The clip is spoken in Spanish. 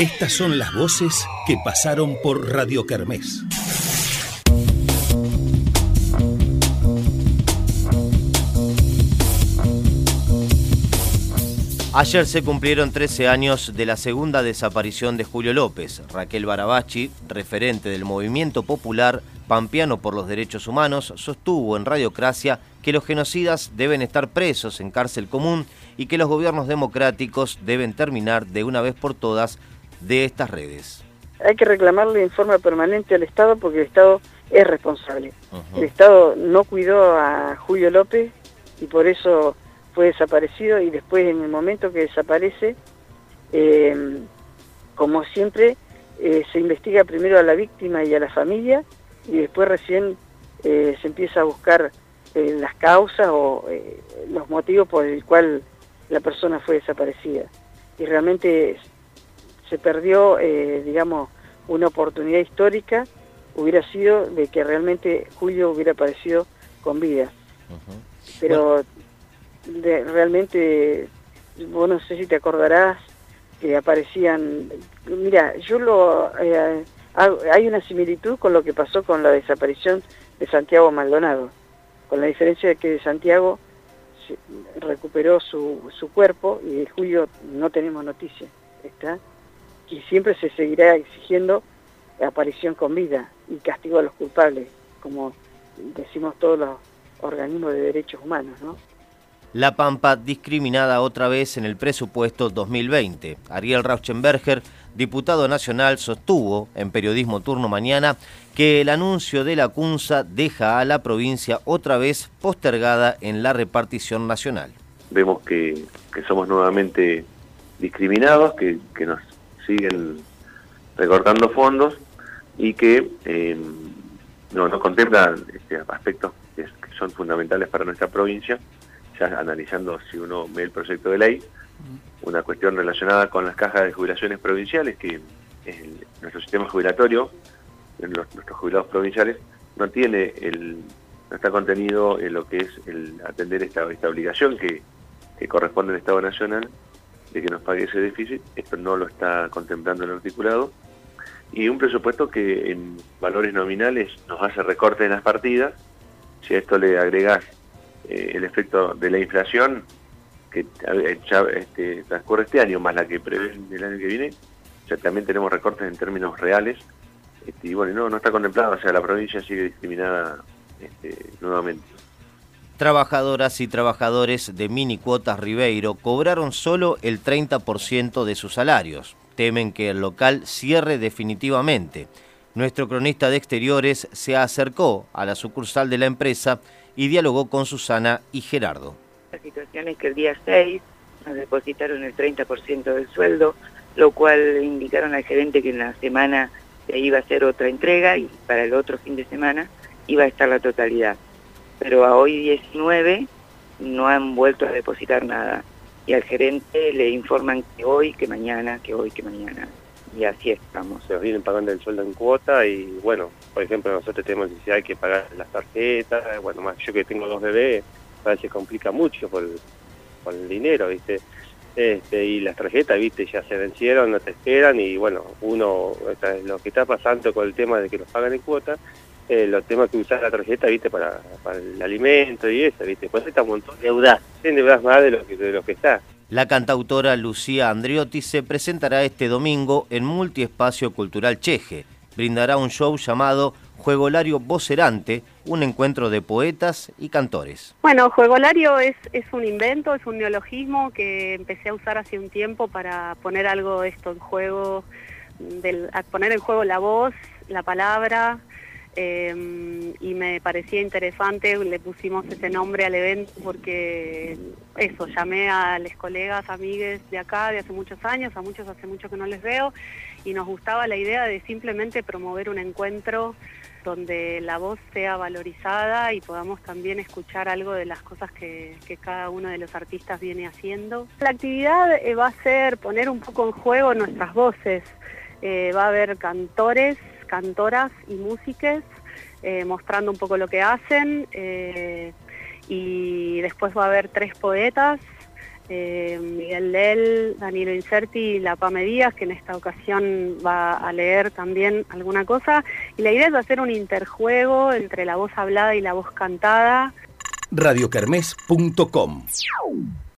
Estas son las voces que pasaron por Radio Kermés. Ayer se cumplieron 13 años de la segunda desaparición de Julio López. Raquel Barabachi, referente del movimiento popular Pampeano por los Derechos Humanos, sostuvo en Radiocracia que los genocidas deben estar presos en cárcel común y que los gobiernos democráticos deben terminar de una vez por todas de estas redes. Hay que reclamarle en forma permanente al Estado porque el Estado es responsable. El Estado no cuidó a Julio López y por eso fue desaparecido y después en el momento que desaparece, eh, como siempre, eh, se investiga primero a la víctima y a la familia y después recién eh, se empieza a buscar las causas o los motivos por el cual la persona fue desaparecida. Y realmente se perdió, digamos, una oportunidad histórica, hubiera sido de que realmente Julio hubiera aparecido con vida. Pero de, realmente, vos no sé si te acordarás, que aparecían, mira, yo lo, eh, hay una similitud con lo que pasó con la desaparición de Santiago Maldonado, con la diferencia de que Santiago recuperó su, su cuerpo y de Julio no tenemos noticia, ¿está? Y siempre se seguirá exigiendo aparición con vida y castigo a los culpables, como decimos todos los organismos de derechos humanos, ¿no? La Pampa discriminada otra vez en el presupuesto 2020. Ariel Rauschenberger, diputado nacional, sostuvo en Periodismo Turno Mañana que el anuncio de la CUNSA deja a la provincia otra vez postergada en la repartición nacional. Vemos que, somos nuevamente discriminados, que, nos siguen recortando fondos y que eh, no, no este, aspectos que son fundamentales para nuestra provincia analizando si uno ve el proyecto de ley, una cuestión relacionada con las cajas de jubilaciones provinciales, que nuestro sistema jubilatorio, nuestros jubilados provinciales, no tiene el, no está contenido en lo que es el atender esta, esta obligación que, corresponde al Estado Nacional de que nos pague ese déficit, esto no lo está contemplando el articulado, y un presupuesto que en valores nominales nos hace recorte en las partidas, si a esto le agregás eh, el efecto de la inflación que ya este, transcurre este año, más la que prevé el año que viene, ya también tenemos recortes en términos reales, este, y bueno, no, no está contemplado, o sea, la provincia sigue discriminada este, nuevamente. Trabajadoras y trabajadores de mini cuotas Ribeiro cobraron solo el 30% de sus salarios. Temen que el local cierre definitivamente. Nuestro cronista de exteriores se acercó a la sucursal de la empresa y dialogó con Susana y Gerardo. La situación es que el día 6 nos depositaron el 30% del sueldo, lo cual indicaron al gerente que en la semana se iba a hacer otra entrega y para el otro fin de semana iba a estar la totalidad. Pero a hoy 19 no han vuelto a depositar nada y al gerente le informan que hoy, que mañana, que hoy, que mañana y así estamos. Se nos vienen pagando el sueldo en cuota y bueno, por ejemplo nosotros tenemos necesidad que pagar las tarjetas, bueno, más yo que tengo dos bebés, a veces complica mucho por, el dinero, ¿viste? Este, y las tarjetas, viste, ya se vencieron, no te esperan y bueno, uno, lo que está pasando con el tema de que nos pagan en cuota, eh, los temas que usar la tarjeta, viste, para, para el alimento y eso, viste, pues está un montón de deudas, deudas más de lo que, de lo que está. La cantautora Lucía Andriotti se presentará este domingo en Multiespacio Cultural Cheje. Brindará un show llamado Juegolario Vocerante, un encuentro de poetas y cantores. Bueno, Juegolario es, es un invento, es un neologismo que empecé a usar hace un tiempo para poner algo de esto en juego, del, poner en juego la voz, la palabra, Em, y me parecía interesante, le pusimos ese nombre al evento porque eso, llamé a los colegas, amigues de acá de hace muchos años, a muchos hace mucho que no les veo, y nos gustaba la idea de simplemente promover un encuentro donde la voz sea valorizada y podamos también escuchar algo de las cosas que, cada uno de los artistas viene haciendo. La actividad eh, va a ser poner un poco en juego nuestras voces, eh, va a haber cantores, cantoras y músiques eh, mostrando un poco lo que hacen eh, y después va a haber tres poetas eh, Miguel Del, Danilo Incerti y La Pame Díaz, que en esta ocasión va a leer también alguna cosa. Y la idea es hacer un interjuego entre la voz hablada y la voz cantada. radiocarmes.com